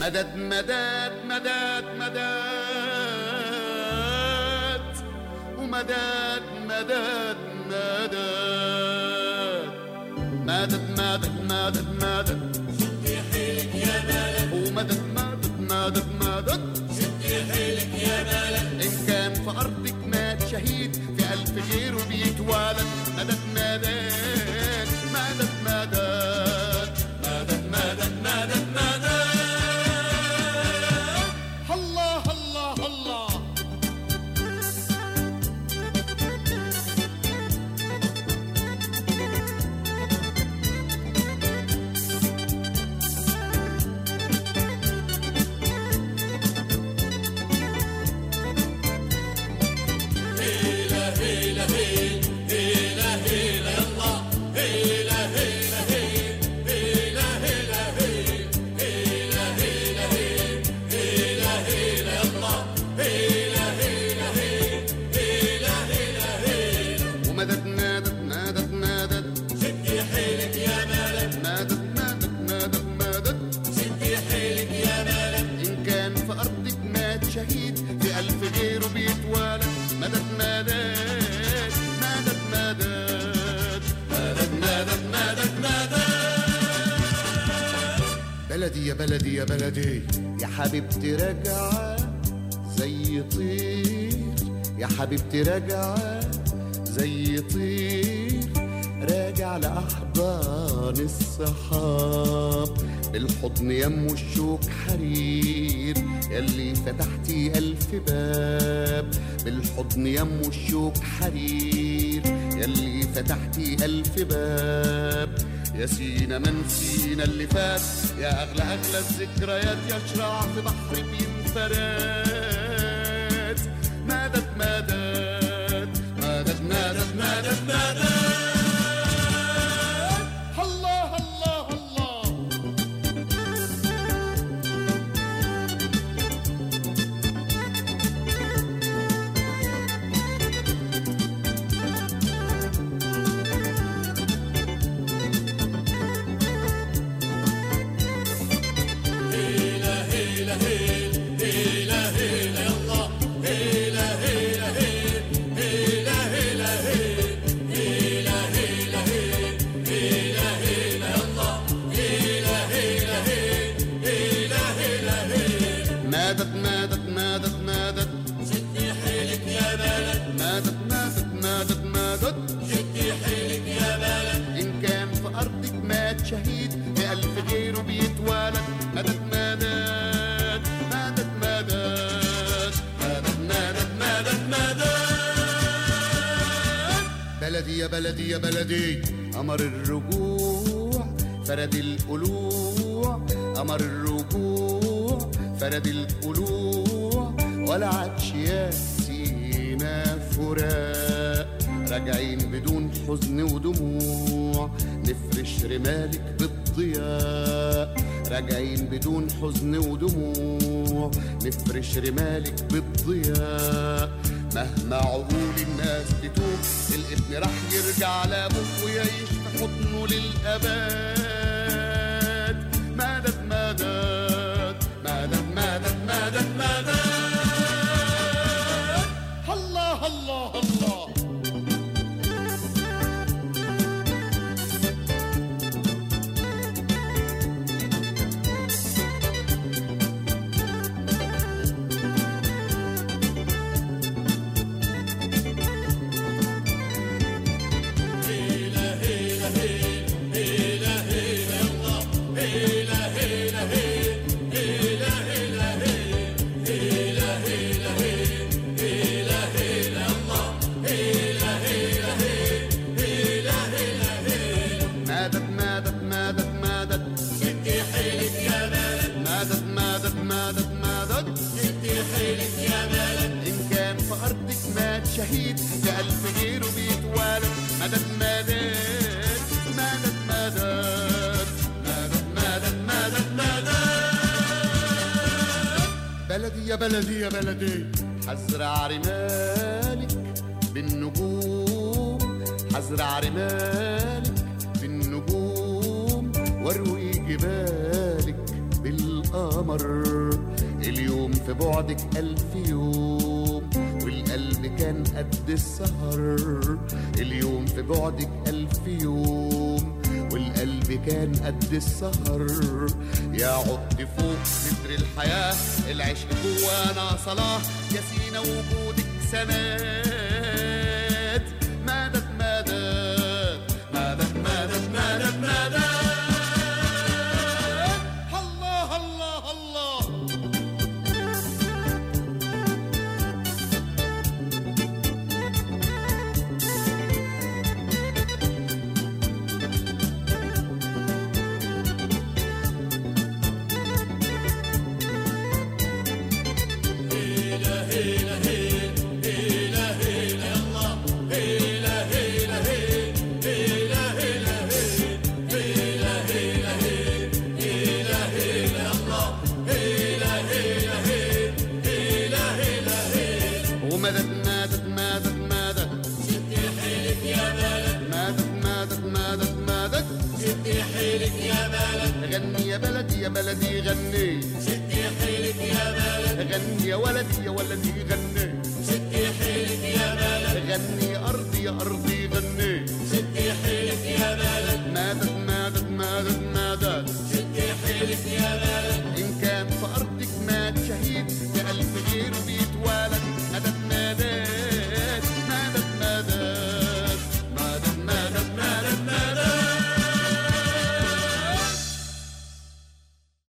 مدد مدد مدد مدد. ومدد مدد مدد. مدد مدد مدد مدد. بلدي يا بلدي يا بلدي. يا حبيبتي راجعة زي طير. يا حبيبتي راجعة زي طير. راجع لأحضان الصحاب. بالحضن يم الشوك حرير. يلي فتحتي ألف باب. بالحضن يم الشوك حرير. يلي فتحتي ألف باب. يا سينا من سينا اللي فات. يا أغلى أغلى الذكريات يا شراع في بحر بينفرد مادت مادت بلدي يا بلدي يا بلدي. قمر الرجوع فرد القلوع. قمر الرجوع فرد القلوع. ولا يا سينا فراق. راجعين بدون حزن ودموع. نفرش رمالك بالضياء. راجعين بدون حزن ودموع. نفرش رمالك بالضياء. مهما عقول الناس بتقول الابن راح يرجع لابوه ويعيش في حضنه للأبد. ما ده Hey, يا بلدي يا بلدي. حزرع رمالك بالنجوم. حزرع رمالك بالنجوم. واروي جبالك بالقمر. اليوم في بعدك ألف يوم. والقلب كان قد السهر. اليوم في بعدك ألف يوم. والقلب كان قد السهر. يا عدت فوق ستر الحياة. العشق جوانا صلاة يا سينا وجودك سماد cambiarte